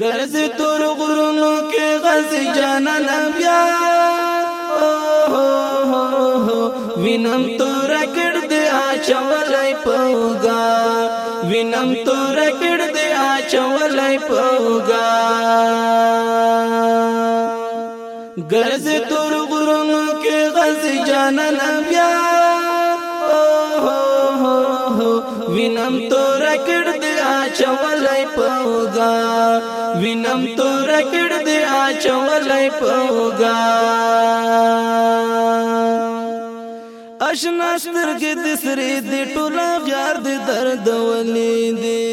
گرز تور غرونو کې غز جانان بیا وینم تور کړ دې اچولای پوګا وینم تور کړ دې اچولای پوګا گرز تور غرونو کې غز جانان بیا وینم تور کړ اچولای پوګا وینم تور کړ دې اچولای پوګا اشنا سترګې د سری دې ټوله غار دې درد ولې دې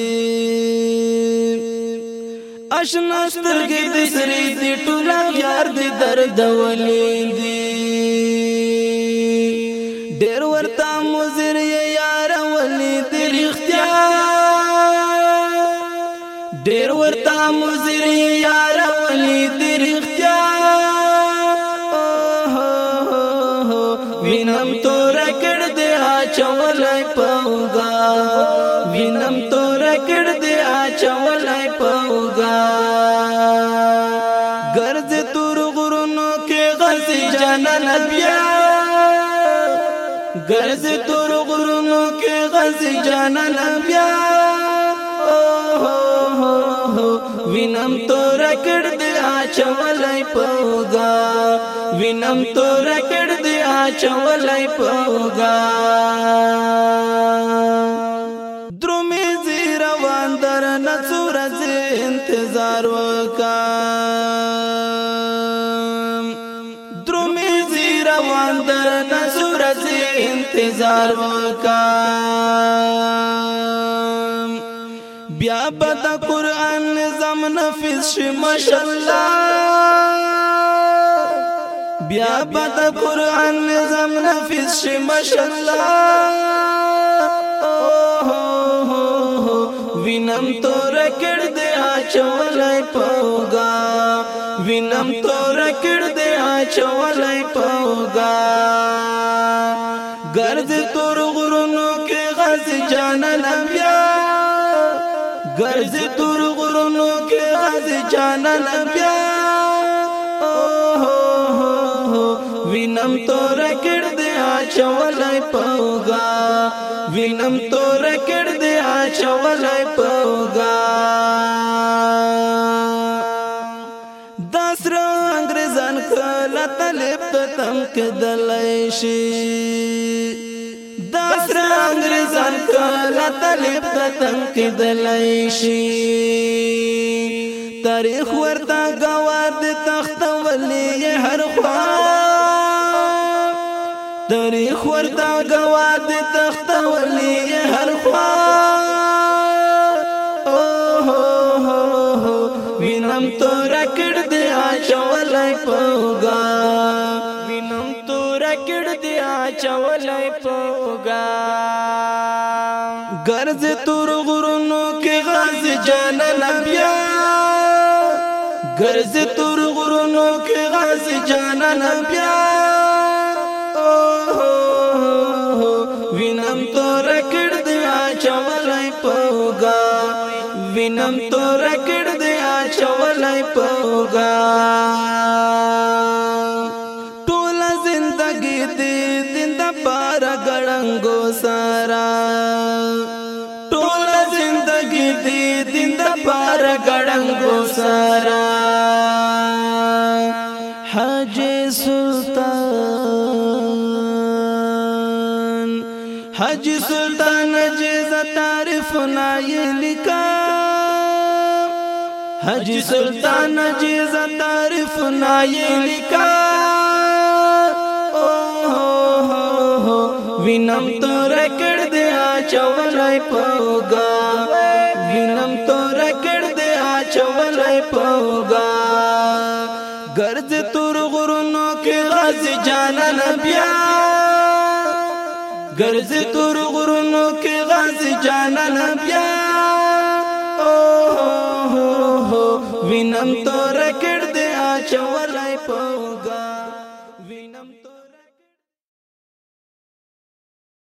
اشنا سترګې د سری دې ټوله غار دې درد ولې دې ډېر ورته مزر یار ولي درختیا وینم تو رکړ دې اچولای پوغا وینم تو رکړ دې اچولای پوغا ګرځ تور غرونو کې غزي جنن بیا ګرځ تور غرونو کې غزي جنن بیا او وینم تو رکړ دې اچولای پوغا وینم تو رکړ دې اچولای پوغا درمه زیرا واندر نڅور انتظار وکا درمه زیرا واندر نڅور انتظار وکا بیا بد قرآن نظام نفیس شی ماشاءاللہ بیا بد قرآن نظام نفیس شی ماشاءاللہ وینم تو رکڑ دے آچولای پوگا وینم تو رکڑ دے آچولای پوگا گرد تور غرونو کے غز جانا لبیا ګرځي تور غرونو کې راځي جانان بیا وینم تور کړ دې اچولای پوغا وینم تور کړ دې اچولای پوغا دسر انګريزان کله طلب تم کدلای شي دسر انګريز طالب ته تنقید لایشي تاریخ ورته گوار د تخت ولی هر خوا تاریخ ورته گوار د تخت ولی هر خوا او هو هو وینم تو رکړ دې اچولای پوګا وینم تو رکړ دې اچولای پوګا گرز تور غرونو کې غاز جانان بیا گرز تور غرونو کې غاز جانان بیا وینم تور کړ دې چولای پوگا وینم تور کړ دې چولای پوگا ګړنګو سرا حج سلطان حج سلطان جز تعریف نای لکا حج سلطان جز تعریف نای لکا وینم تور کړ دیا چولای پوګا پوگا گرد تور غرونو کی غاز جانان بیا گرز تور غرونو کی غاز جانان بیا او هو هو وینم تو رکړ دې اچولای پوگا